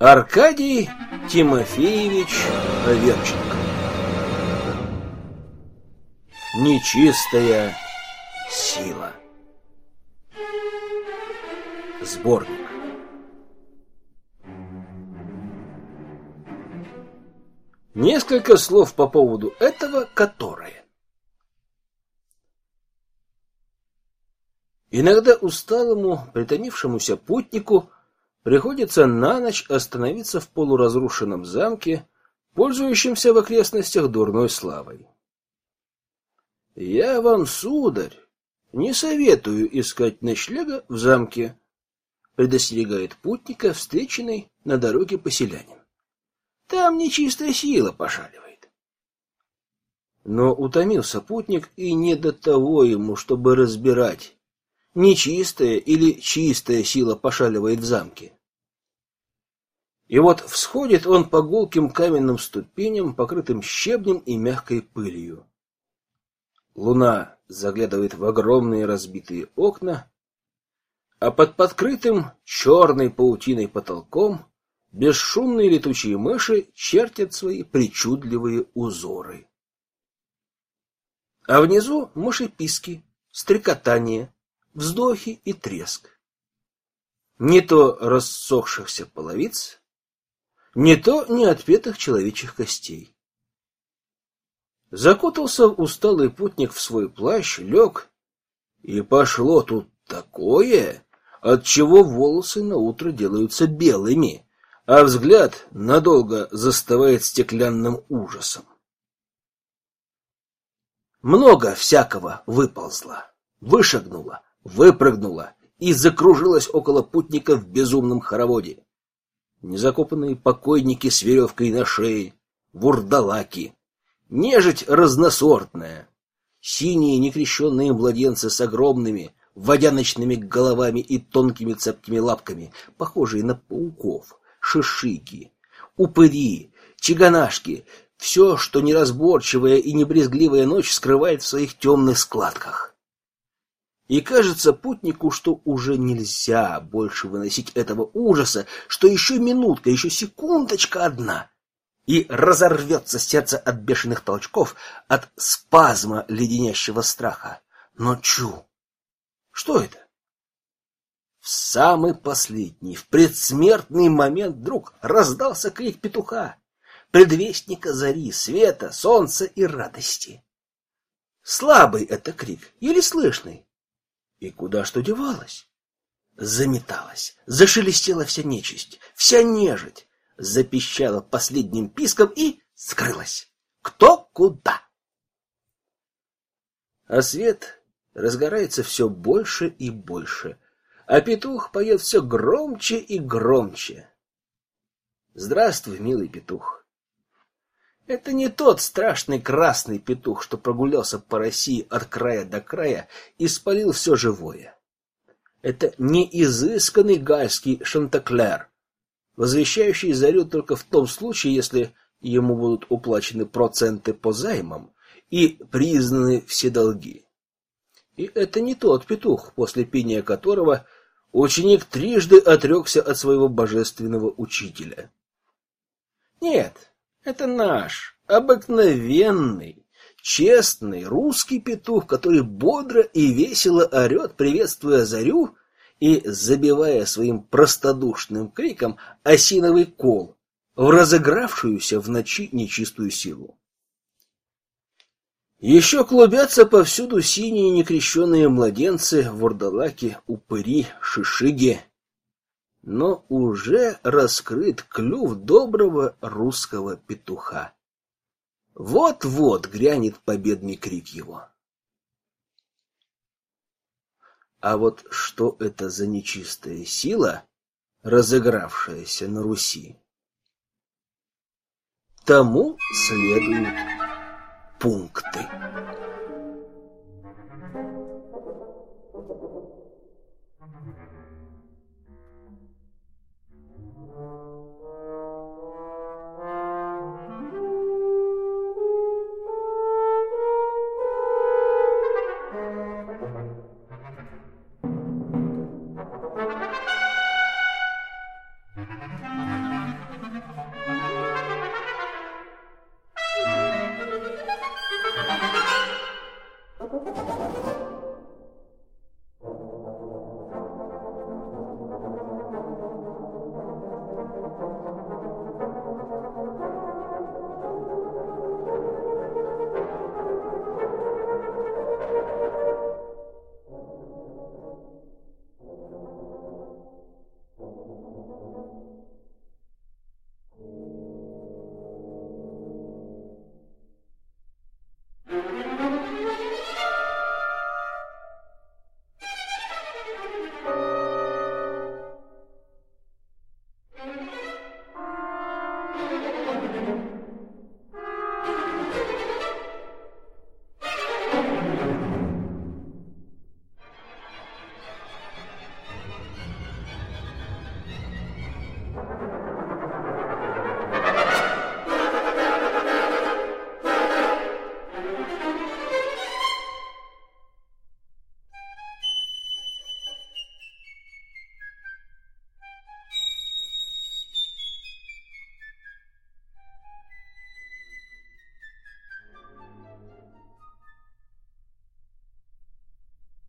Аркадий Тимофеевич Аверченко Нечистая сила. Сборник. Несколько слов по поводу этого, которое. Иногда усталому, притомившемуся путнику приходится на ночь остановиться в полуразрушенном замке, пользующемся в окрестностях дурной славой. Я вам, сударь, не советую искать ночлега в замке, предостерегает путника встреченный на дороге поселянин. Там нечистая сила пошаливает. Но утомился путник, и не до того ему, чтобы разбирать, нечистая или чистая сила пошаливает в замке. И вот всходит он по гулким каменным ступеням, покрытым щебнем и мягкой пылью. Луна заглядывает в огромные разбитые окна, а под подкрытым черной паутиной потолком бесшумные летучие мыши чертят свои причудливые узоры. А внизу мышеписки, стрекотание, вздохи и треск. Не то рассохшихся половиц, не то неотпетых человечьих костей. Закутался усталый путник в свой плащ, лег, и пошло тут такое, от чего волосы на утро делаются белыми, а взгляд надолго застывает стеклянным ужасом. Много всякого выползло, вышагнуло, выпрыгнуло и закружилось около путника в безумном хороводе. Незакопанные покойники с веревкой на шее, вурдалаки, нежить разносортная, синие некрещенные младенцы с огромными водяночными головами и тонкими цепкими лапками, похожие на пауков, шишики, упыри, чиганашки, все, что неразборчивая и небрезгливая ночь скрывает в своих темных складках. И кажется путнику, что уже нельзя больше выносить этого ужаса, что еще минутка, еще секундочка одна, и разорвется сердце от бешеных толчков, от спазма леденящего страха. Но чу! Что это? В самый последний, в предсмертный момент вдруг раздался крик петуха, предвестника зари, света, солнца и радости. Слабый это крик, еле слышный. И куда что девалось? Заметалась, зашелестела вся нечисть, вся нежить, запищала последним писком и скрылась. Кто куда? А свет разгорается все больше и больше — а петух поет все громче и громче. Здравствуй, милый петух. Это не тот страшный красный петух, что прогулялся по России от края до края и спалил все живое. Это не изысканный гальский шантаклер, возвещающий зарю только в том случае, если ему будут уплачены проценты по займам и признаны все долги. И это не тот петух, после пения которого ученик трижды отрекся от своего божественного учителя. Нет, это наш, обыкновенный, честный русский петух, который бодро и весело орет, приветствуя зарю и забивая своим простодушным криком осиновый кол в разыгравшуюся в ночи нечистую силу. Еще клубятся повсюду синие некрещенные младенцы, вурдалаки, упыри, шишиги. Но уже раскрыт клюв доброго русского петуха. Вот-вот грянет победный крик его. А вот что это за нечистая сила, разыгравшаяся на Руси? Тому следует пункты. you